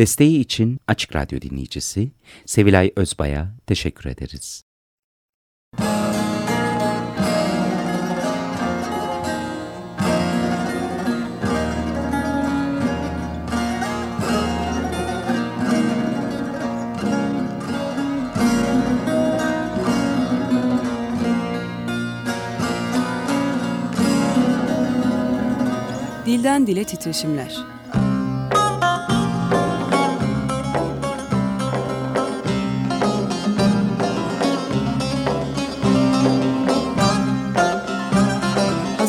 Desteği için Açık Radyo dinleyicisi Sevilay Özbay'a teşekkür ederiz. Dilden Dile Titreşimler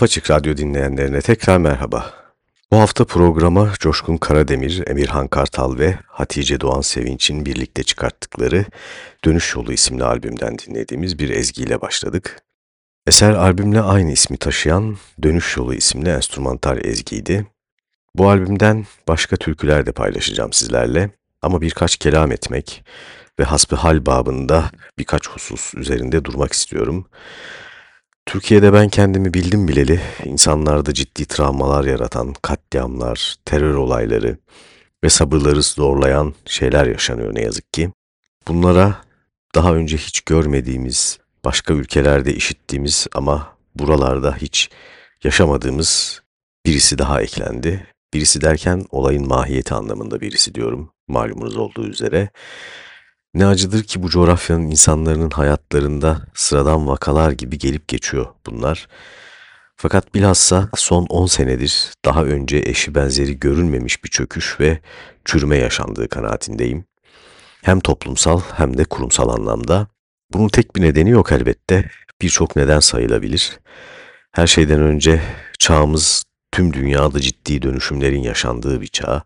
Apaçık Radyo dinleyenlerine tekrar merhaba. Bu hafta programa Coşkun Karademir, Emirhan Kartal ve Hatice Doğan Sevinç'in birlikte çıkarttıkları Dönüş Yolu isimli albümden dinlediğimiz bir ezgiyle başladık. Eser albümle aynı ismi taşıyan Dönüş Yolu isimli enstrümantal ezgiydi. Bu albümden başka türküler de paylaşacağım sizlerle ama birkaç kelam etmek ve hasbihal babında birkaç husus üzerinde durmak istiyorum. Türkiye'de ben kendimi bildim bileli insanlarda ciddi travmalar yaratan katliamlar, terör olayları ve sabırları zorlayan şeyler yaşanıyor ne yazık ki. Bunlara daha önce hiç görmediğimiz, başka ülkelerde işittiğimiz ama buralarda hiç yaşamadığımız birisi daha eklendi. Birisi derken olayın mahiyeti anlamında birisi diyorum malumunuz olduğu üzere. Ne acıdır ki bu coğrafyanın insanların hayatlarında sıradan vakalar gibi gelip geçiyor bunlar. Fakat bilhassa son 10 senedir daha önce eşi benzeri görülmemiş bir çöküş ve çürüme yaşandığı kanaatindeyim. Hem toplumsal hem de kurumsal anlamda. Bunun tek bir nedeni yok elbette. Birçok neden sayılabilir. Her şeyden önce çağımız tüm dünyada ciddi dönüşümlerin yaşandığı bir çağ.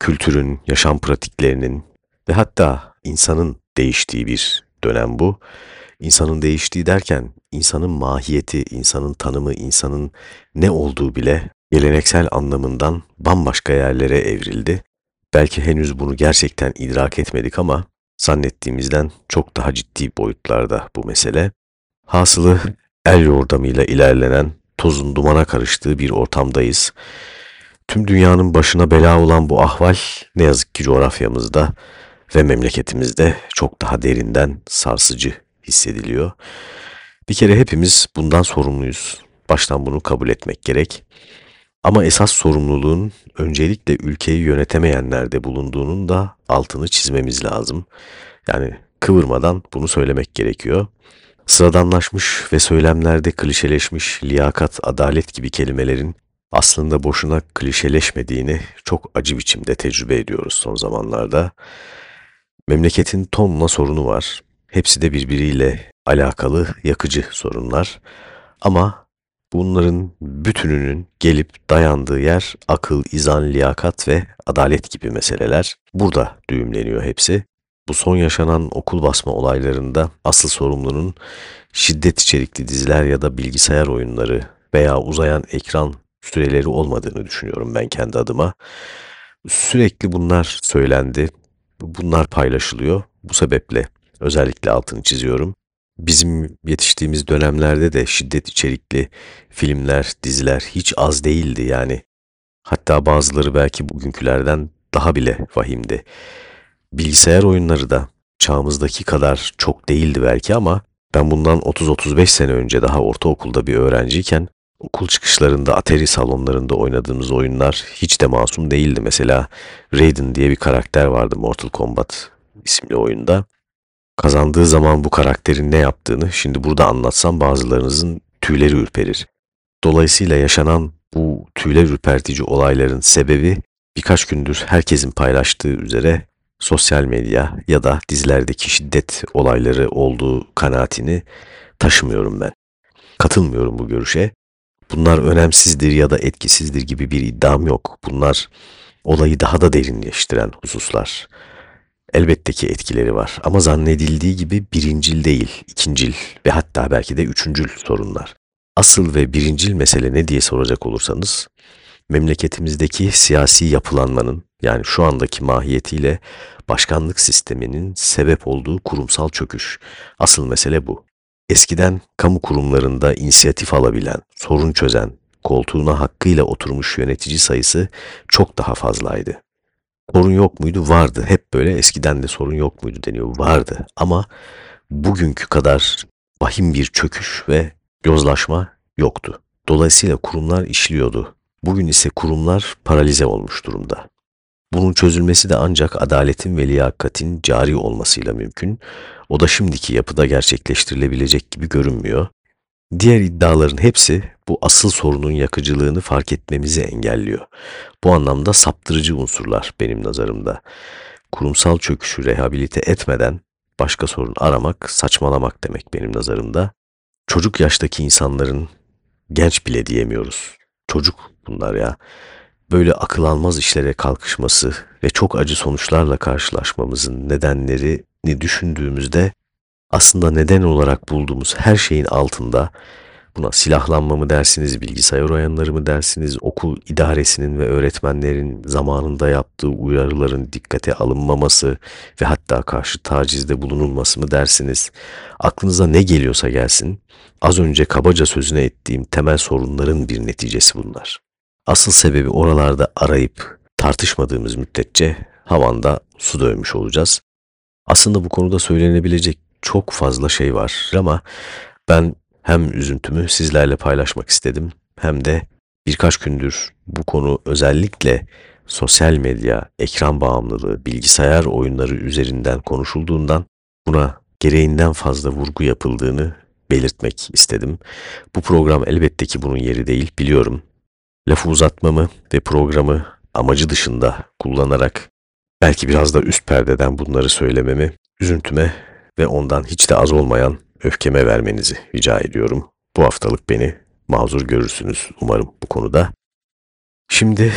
Kültürün, yaşam pratiklerinin ve hatta insanın değiştiği bir dönem bu. İnsanın değiştiği derken insanın mahiyeti, insanın tanımı, insanın ne olduğu bile geleneksel anlamından bambaşka yerlere evrildi. Belki henüz bunu gerçekten idrak etmedik ama zannettiğimizden çok daha ciddi boyutlarda bu mesele. Hasılı el yordamıyla ilerlenen tozun dumana karıştığı bir ortamdayız. Tüm dünyanın başına bela olan bu ahval ne yazık ki coğrafyamızda ve memleketimizde çok daha derinden sarsıcı hissediliyor. Bir kere hepimiz bundan sorumluyuz. Baştan bunu kabul etmek gerek. Ama esas sorumluluğun öncelikle ülkeyi yönetemeyenlerde bulunduğunun da altını çizmemiz lazım. Yani kıvırmadan bunu söylemek gerekiyor. Sıradanlaşmış ve söylemlerde klişeleşmiş liyakat, adalet gibi kelimelerin aslında boşuna klişeleşmediğini çok acı biçimde tecrübe ediyoruz son zamanlarda. Memleketin tonla sorunu var. Hepsi de birbiriyle alakalı, yakıcı sorunlar. Ama bunların bütününün gelip dayandığı yer akıl, izan, liyakat ve adalet gibi meseleler. Burada düğümleniyor hepsi. Bu son yaşanan okul basma olaylarında asıl sorumlunun şiddet içerikli diziler ya da bilgisayar oyunları veya uzayan ekran süreleri olmadığını düşünüyorum ben kendi adıma. Sürekli bunlar söylendi, bunlar paylaşılıyor. Bu sebeple özellikle altını çiziyorum. Bizim yetiştiğimiz dönemlerde de şiddet içerikli filmler, diziler hiç az değildi yani. Hatta bazıları belki bugünkülerden daha bile vahimdi. Bilgisayar oyunları da çağımızdaki kadar çok değildi belki ama ben bundan 30-35 sene önce daha ortaokulda bir öğrenciyken okul çıkışlarında Atari salonlarında oynadığımız oyunlar hiç de masum değildi. Mesela Raiden diye bir karakter vardı Mortal Kombat isimli oyunda. Kazandığı zaman bu karakterin ne yaptığını şimdi burada anlatsam bazılarınızın tüyleri ürperir. Dolayısıyla yaşanan bu tüyler ürpertici olayların sebebi birkaç gündür herkesin paylaştığı üzere sosyal medya ya da dizilerdeki şiddet olayları olduğu kanaatini taşımıyorum ben. Katılmıyorum bu görüşe. Bunlar önemsizdir ya da etkisizdir gibi bir iddiam yok. Bunlar olayı daha da derinleştiren hususlar. Elbette ki etkileri var ama zannedildiği gibi birincil değil, ikincil ve hatta belki de üçüncül sorunlar. Asıl ve birincil mesele ne diye soracak olursanız, memleketimizdeki siyasi yapılanmanın yani şu andaki mahiyetiyle başkanlık sisteminin sebep olduğu kurumsal çöküş. Asıl mesele bu. Eskiden kamu kurumlarında inisiyatif alabilen, sorun çözen, koltuğuna hakkıyla oturmuş yönetici sayısı çok daha fazlaydı. Sorun yok muydu? Vardı. Hep böyle eskiden de sorun yok muydu deniyor. Vardı. Ama bugünkü kadar vahim bir çöküş ve yozlaşma yoktu. Dolayısıyla kurumlar işliyordu. Bugün ise kurumlar paralize olmuş durumda. Bunun çözülmesi de ancak adaletin ve liyakatin cari olmasıyla mümkün. O da şimdiki yapıda gerçekleştirilebilecek gibi görünmüyor. Diğer iddiaların hepsi bu asıl sorunun yakıcılığını fark etmemizi engelliyor. Bu anlamda saptırıcı unsurlar benim nazarımda. Kurumsal çöküşü rehabilite etmeden başka sorun aramak saçmalamak demek benim nazarımda. Çocuk yaştaki insanların genç bile diyemiyoruz. Çocuk bunlar ya. Böyle akıl almaz işlere kalkışması ve çok acı sonuçlarla karşılaşmamızın nedenlerini düşündüğümüzde aslında neden olarak bulduğumuz her şeyin altında Buna silahlanma mı dersiniz, bilgisayar oyunları mı dersiniz, okul idaresinin ve öğretmenlerin zamanında yaptığı uyarıların dikkate alınmaması ve hatta karşı tacizde bulunulması mı dersiniz? Aklınıza ne geliyorsa gelsin, az önce kabaca sözüne ettiğim temel sorunların bir neticesi bunlar. Asıl sebebi oralarda arayıp tartışmadığımız müddetçe havanda su dövmüş olacağız. Aslında bu konuda söylenebilecek çok fazla şey var ama ben hem üzüntümü sizlerle paylaşmak istedim hem de birkaç gündür bu konu özellikle sosyal medya, ekran bağımlılığı, bilgisayar oyunları üzerinden konuşulduğundan buna gereğinden fazla vurgu yapıldığını belirtmek istedim. Bu program elbette ki bunun yeri değil biliyorum. Lafı uzatmamı ve programı amacı dışında kullanarak belki biraz da üst perdeden bunları söylememi üzüntüme ve ondan hiç de az olmayan öfkeme vermenizi rica ediyorum. Bu haftalık beni mazur görürsünüz umarım bu konuda. Şimdi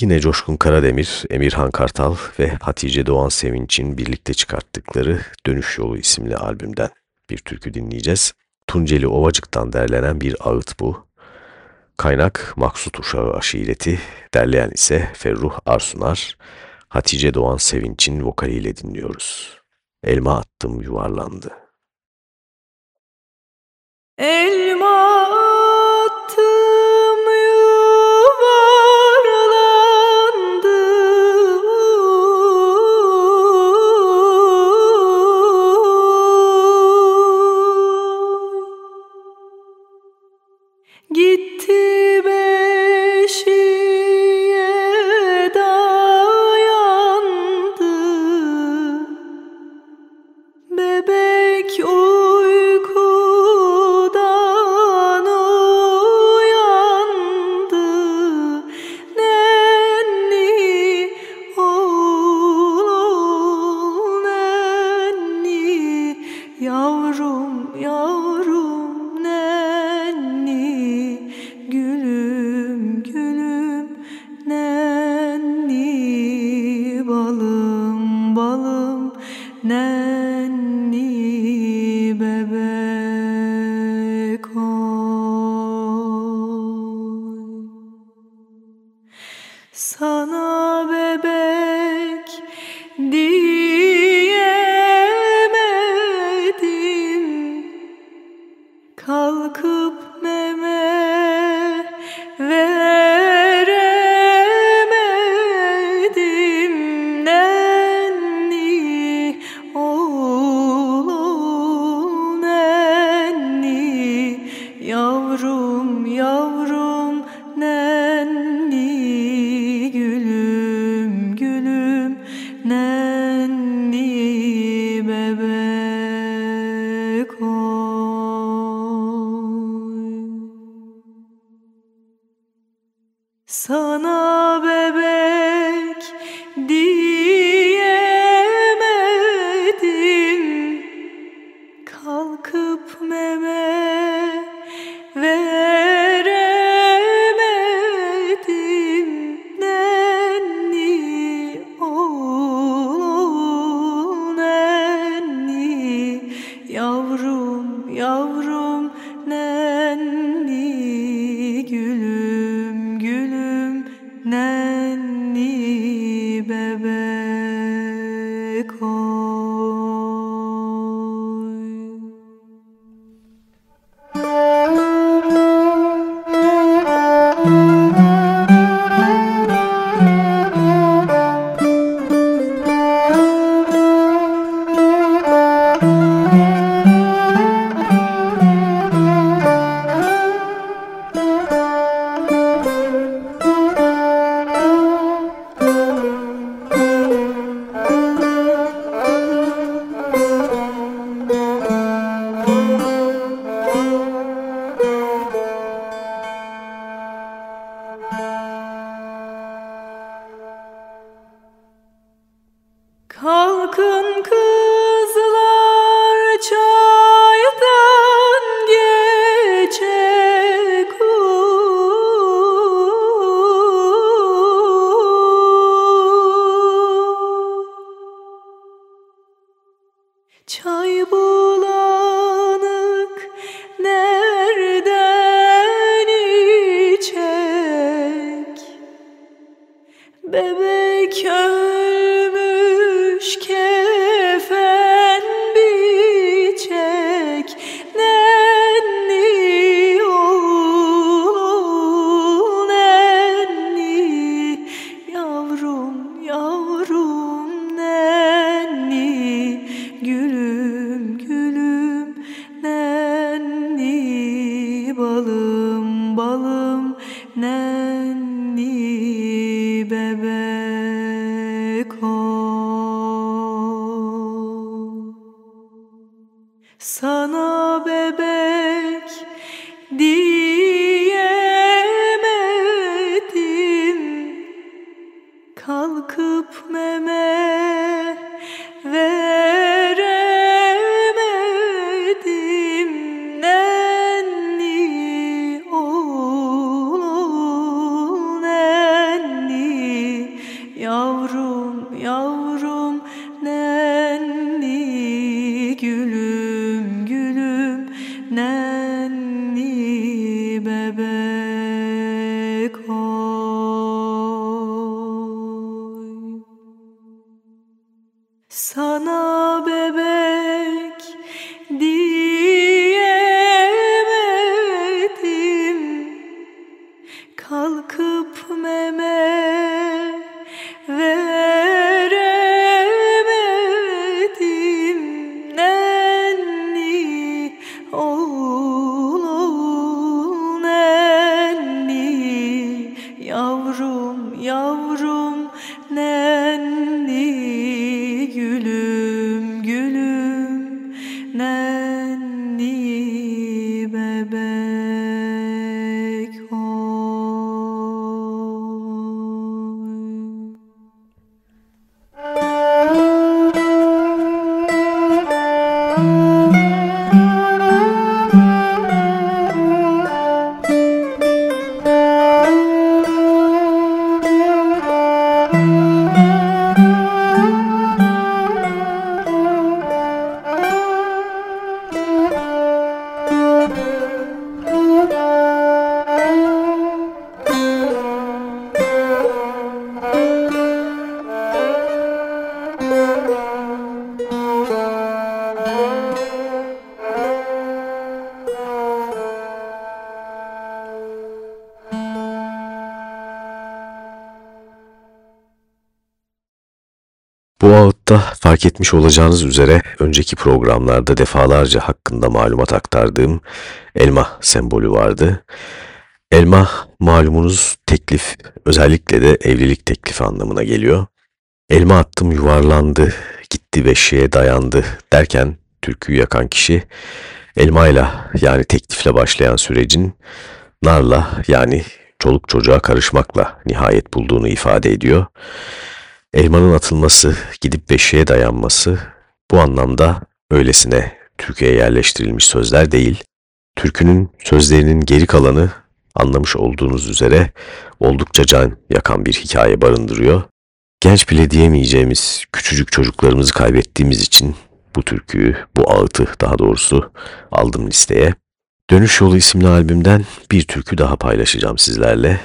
yine Coşkun Karademir, Emirhan Kartal ve Hatice Doğan Sevinç'in birlikte çıkarttıkları Dönüş Yolu isimli albümden bir türkü dinleyeceğiz. Tunceli Ovacık'tan derlenen bir ağıt bu. Kaynak Maksut Uşağı Aşireti, derleyen ise Ferruh Arsunar, Hatice Doğan Sevinç'in vokaliyle dinliyoruz. Elma attım yuvarlandı. Elma Ağıtta fark etmiş olacağınız üzere önceki programlarda defalarca hakkında malumat aktardığım elma sembolü vardı. Elma malumunuz teklif, özellikle de evlilik teklifi anlamına geliyor. Elma attım yuvarlandı, gitti beşiğe dayandı derken türküyü yakan kişi elmayla yani teklifle başlayan sürecin narla yani çoluk çocuğa karışmakla nihayet bulduğunu ifade ediyor. Elmanın atılması, gidip beşiğe dayanması bu anlamda öylesine Türkiye'ye yerleştirilmiş sözler değil. Türkünün sözlerinin geri kalanı anlamış olduğunuz üzere oldukça can yakan bir hikaye barındırıyor. Genç bile diyemeyeceğimiz küçücük çocuklarımızı kaybettiğimiz için bu türküyü, bu ağıtı daha doğrusu aldım listeye. Dönüş Yolu isimli albümden bir türkü daha paylaşacağım sizlerle.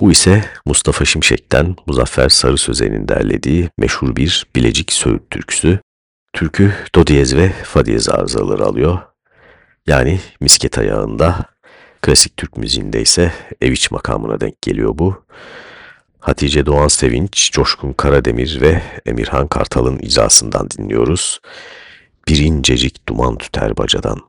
Bu ise Mustafa Şimşek'ten Muzaffer Sarı Sözen'in derlediği meşhur bir Bilecik Söğüt türküsü. Türkü do diyez ve fa diyez arızaları alıyor. Yani misket ayağında, klasik Türk müziğinde ise eviç makamına denk geliyor bu. Hatice Doğan Sevinç, Coşkun Karademir ve Emirhan Kartal'ın icrasından dinliyoruz. Bir incecik duman tüter bacadan.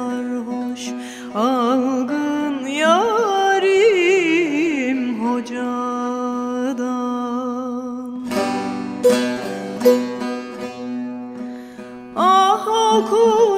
sarhoş algın yarim hocadan. Ah okul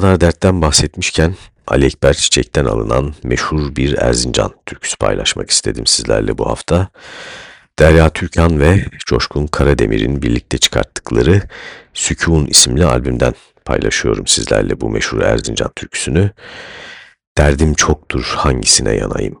kadar dertten bahsetmişken Ali Ekber Çiçek'ten alınan meşhur bir Erzincan türküsü paylaşmak istedim sizlerle bu hafta. Derya Türkan ve Coşkun Karademir'in birlikte çıkarttıkları Sükun isimli albümden paylaşıyorum sizlerle bu meşhur Erzincan türküsünü. Derdim çoktur hangisine yanayım.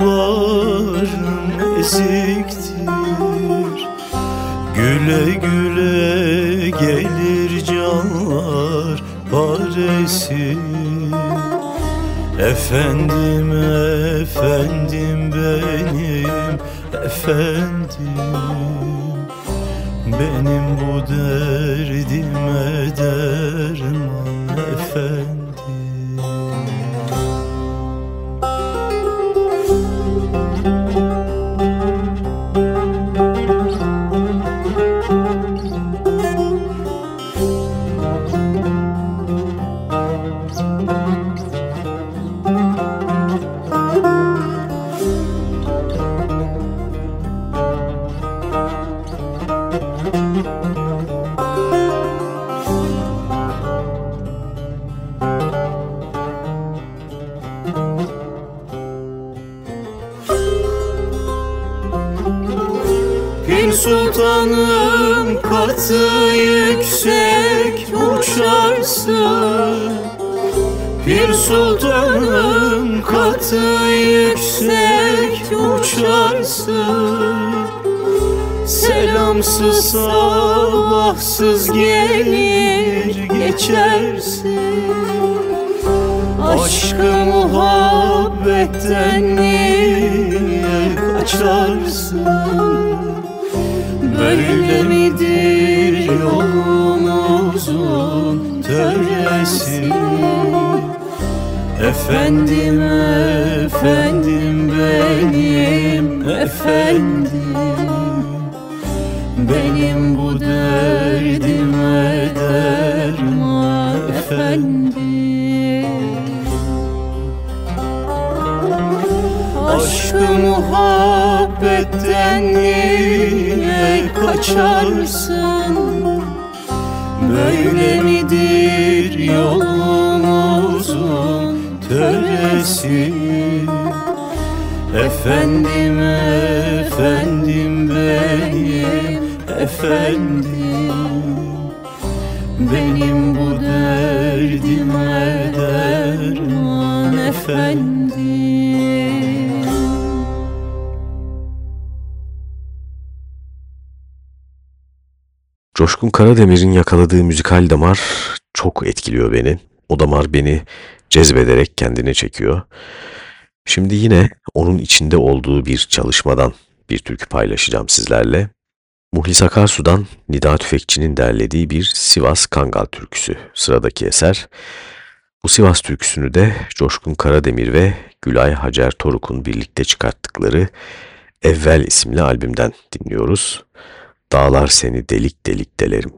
bağrım eziktir. Güle güle gelir canlar paresi. Efendim efendim benim efendim Benim bu derdime derman. Efendim katı yüksek uçarsın. Bir sultanım katı yüksek uçarsın. Selamsız sabahsız gelir geçersin. Aşkı muhabbetten niye kaçarsın Böyle midir yolumuzun töresi? Efendim efendim benim efendim. Benim bu derdime derman efendim. Aşkı muhabbetten niye kaçarsın? Böyle midir yolumuzun töresi? Efendim efendim benim efendim. Benim bu derdime derman efendim Coşkun Karademir'in yakaladığı müzikal damar çok etkiliyor beni. O damar beni cezbederek kendine çekiyor. Şimdi yine onun içinde olduğu bir çalışmadan bir türkü paylaşacağım sizlerle. Muhlis Akarsu'dan Nida Tüfekçi'nin derlediği bir Sivas Kangal türküsü sıradaki eser. Bu Sivas türküsünü de Coşkun Karademir ve Gülay Hacer Toruk'un birlikte çıkarttıkları Evvel isimli albümden dinliyoruz. Dağlar seni delik delik delerim.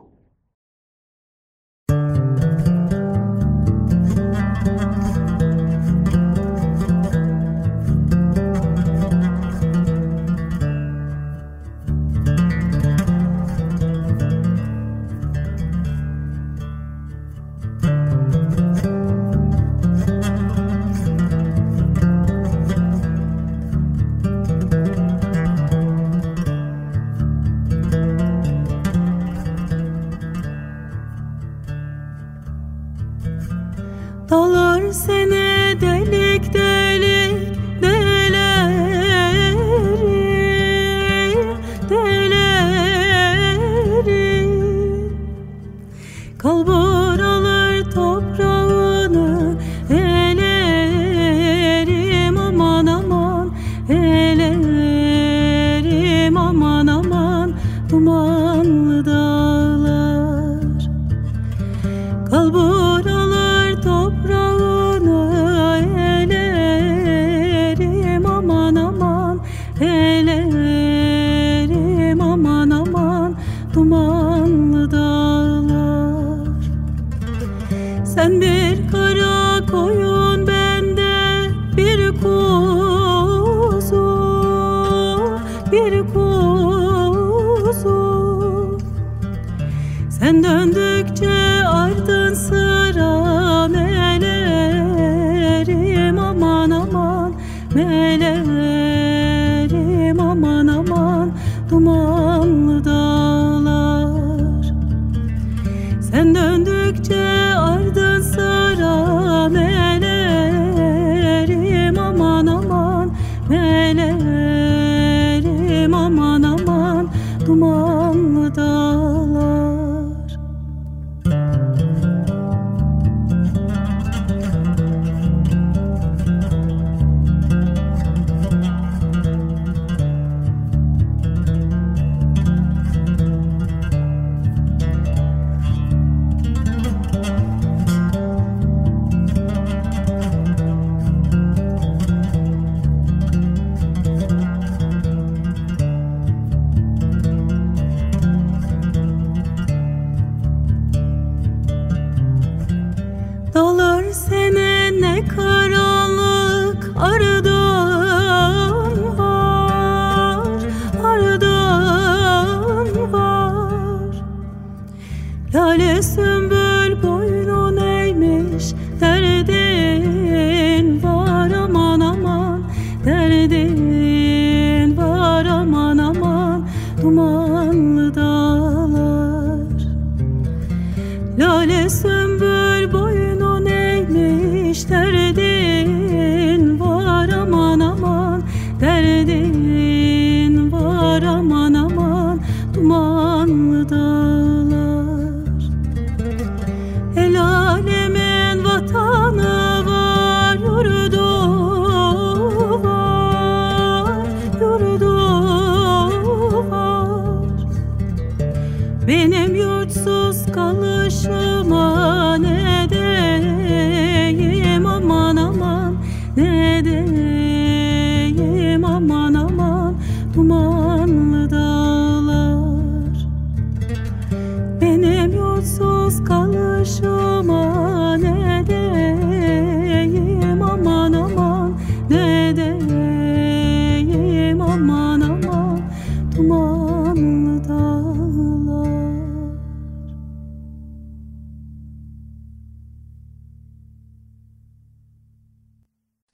then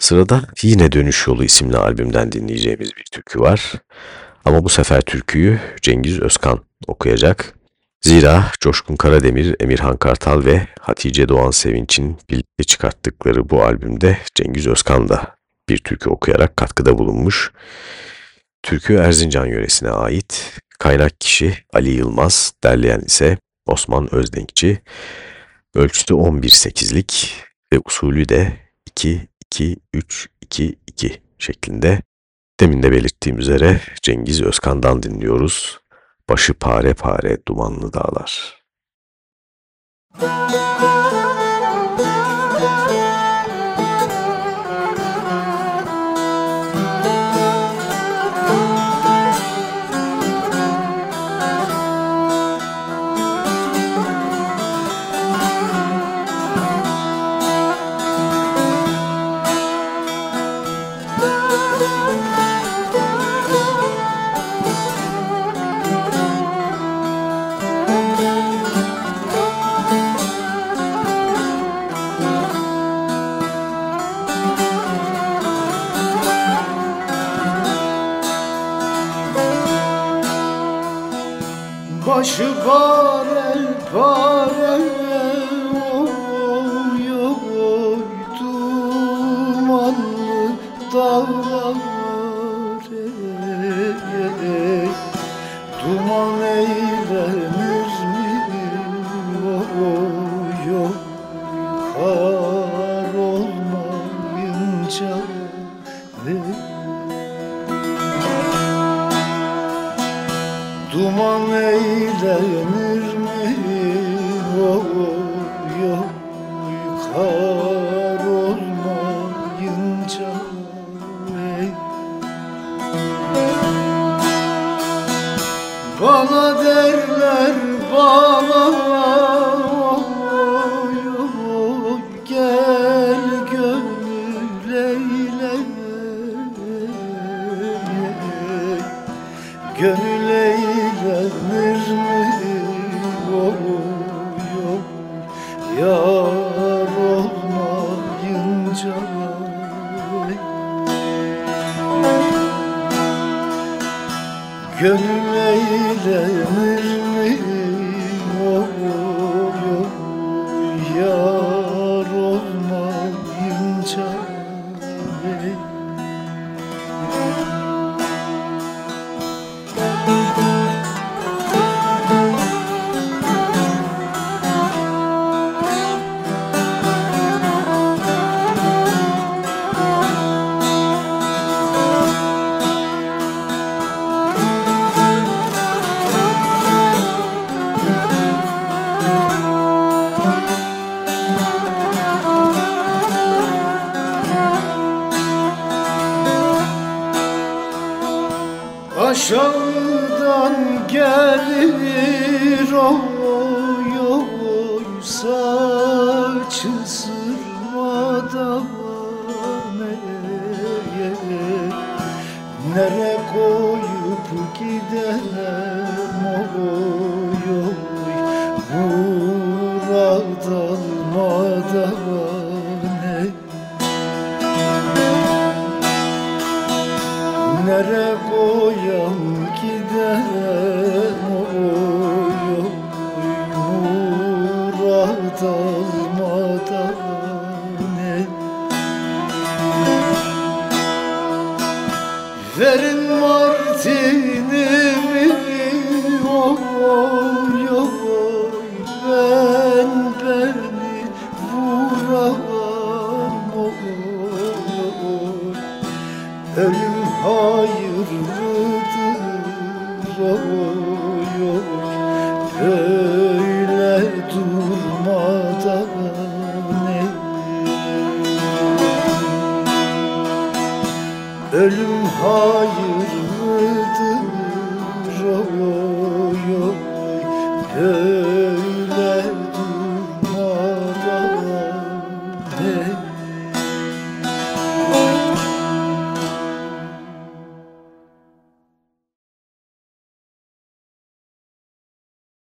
Sırada yine Dönüş Yolu isimli albümden dinleyeceğimiz bir türkü var. Ama bu sefer türküyü Cengiz Özkan okuyacak. Zira Coşkun Karademir, Emirhan Kartal ve Hatice Doğan Sevinç'in birlikte çıkarttıkları bu albümde Cengiz Özkan da bir türkü okuyarak katkıda bulunmuş. Türkü Erzincan yöresine ait. Kaynak kişi Ali Yılmaz, derleyen ise Osman Özdenkçi. Ölçüsü 11-8'lik ve usulü de 2-2-3-2-2 şeklinde. Demin de belirttiğim üzere Cengiz Özkan'dan dinliyoruz. Başı pare pare dumanlı dağlar. Müzik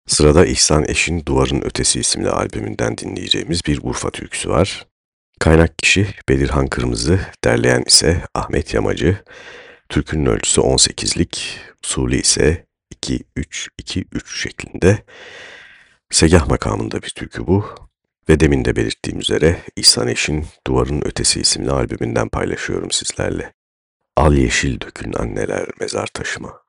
Sırada İhsan Eş'in Duvarın Ötesi isimli albümünden dinleyeceğimiz bir Urfa türküsü var. Kaynak kişi Belirhan Kırmızı, derleyen ise Ahmet Yamacı. Türkünün ölçüsü 18'lik, usulü ise 2-3-2-3 şeklinde. Segah makamında bir türkü bu ve demin de belirttiğim üzere İhsan Eş'in Duvarın Ötesi isimli albümünden paylaşıyorum sizlerle. Al yeşil dökün anneler mezar taşıma.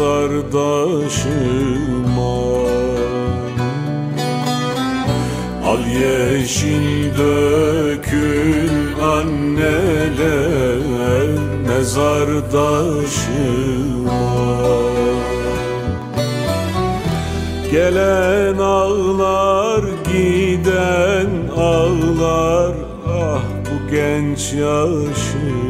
zardaşıma Al yeşil dökül anneler mezardaşıma Gelen ağlar, giden ağlar Ah bu genç yaşım.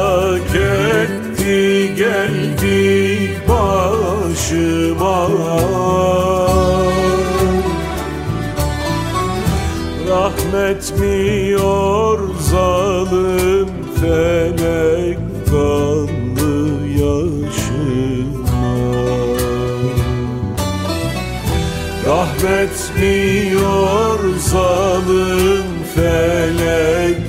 Rahmetmiyor zalim felek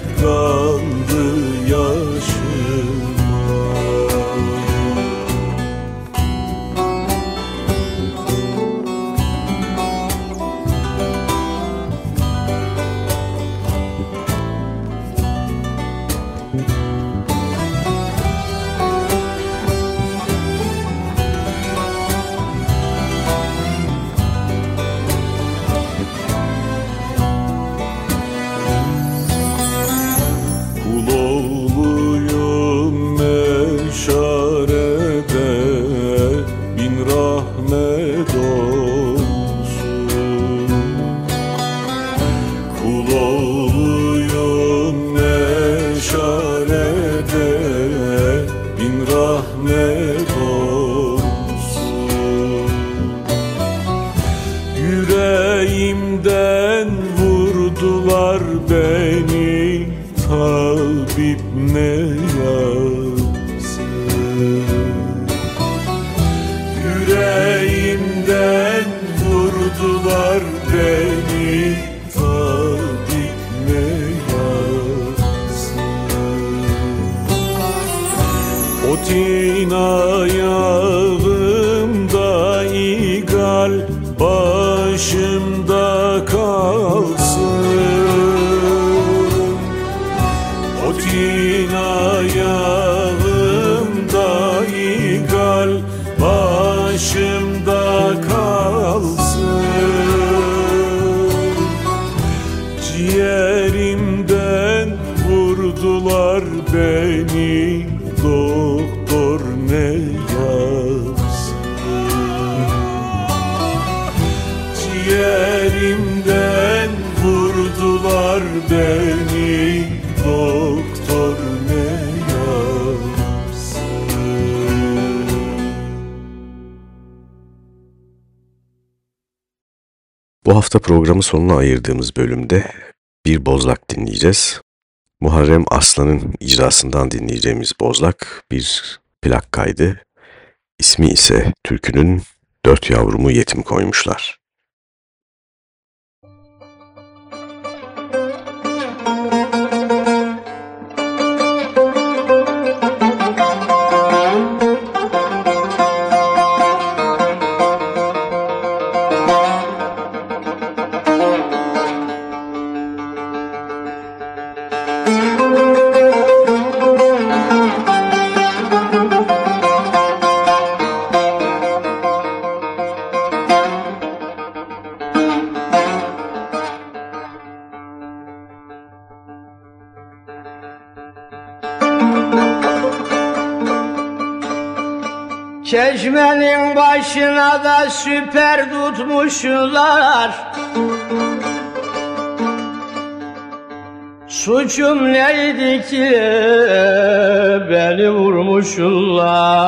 hafta programı sonuna ayırdığımız bölümde bir bozlak dinleyeceğiz. Muharrem Aslan'ın icrasından dinleyeceğimiz bozlak bir plak kaydı. İsmi ise türkünün dört yavrumu yetim koymuşlar. Başına da süper tutmuşlar. Suçum neydi ki beni vurmuşlar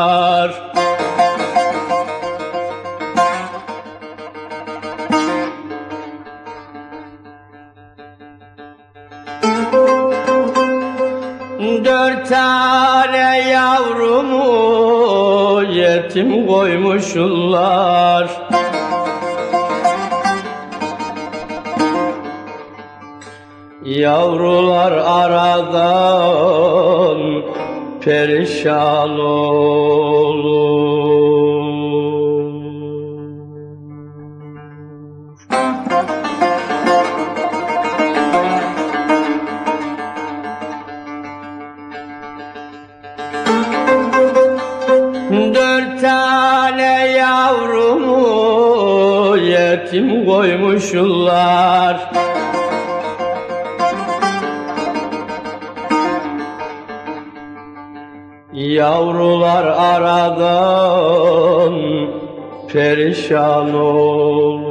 koymuşlar Yavrular aradan perişan koymuşlar. Yavrular aradan perişan olur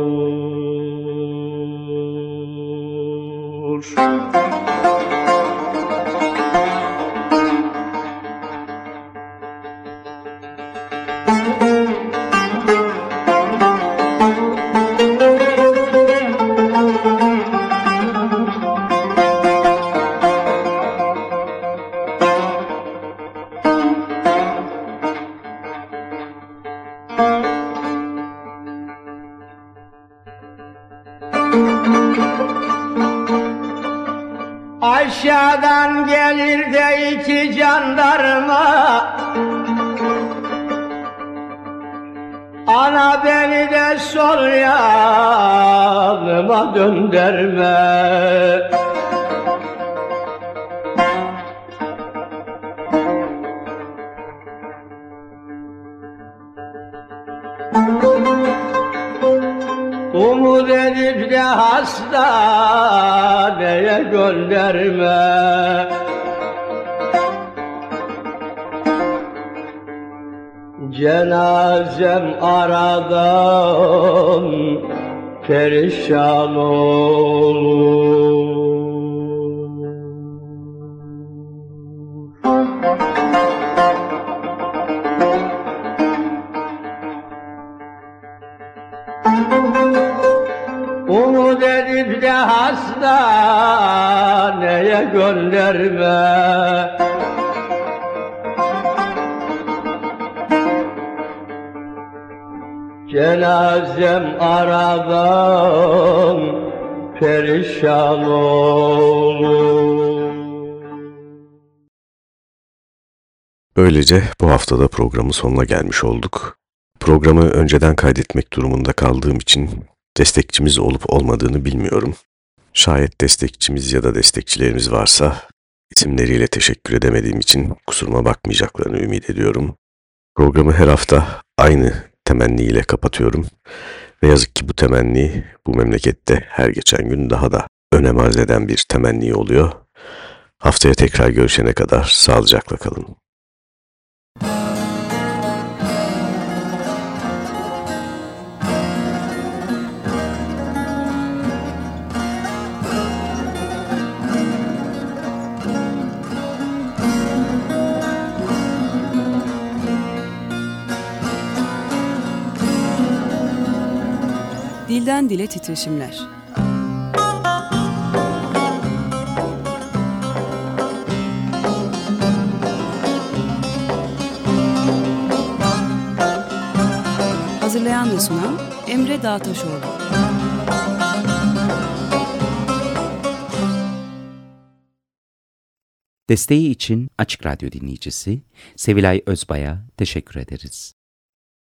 घर Umut edip de hastaneye gönderme Cenazem aradan perişan olur Böylece bu haftada programın sonuna gelmiş olduk. Programı önceden kaydetmek durumunda kaldığım için destekçimiz olup olmadığını bilmiyorum. Şayet destekçimiz ya da destekçilerimiz varsa isimleriyle teşekkür edemediğim için kusuruma bakmayacaklarını ümit ediyorum. Programı her hafta aynı temenniyle kapatıyorum. Ve yazık ki bu temenni bu memlekette her geçen gün daha da önem arz eden bir temenni oluyor. Haftaya tekrar görüşene kadar sağlıcakla kalın. Dilden dile titreşimler. Hazırlayan ve sunan Emre Dağtaşoğlu. Desteği için Açık Radyo dinleyicisi Sevilay Özbay'a teşekkür ederiz.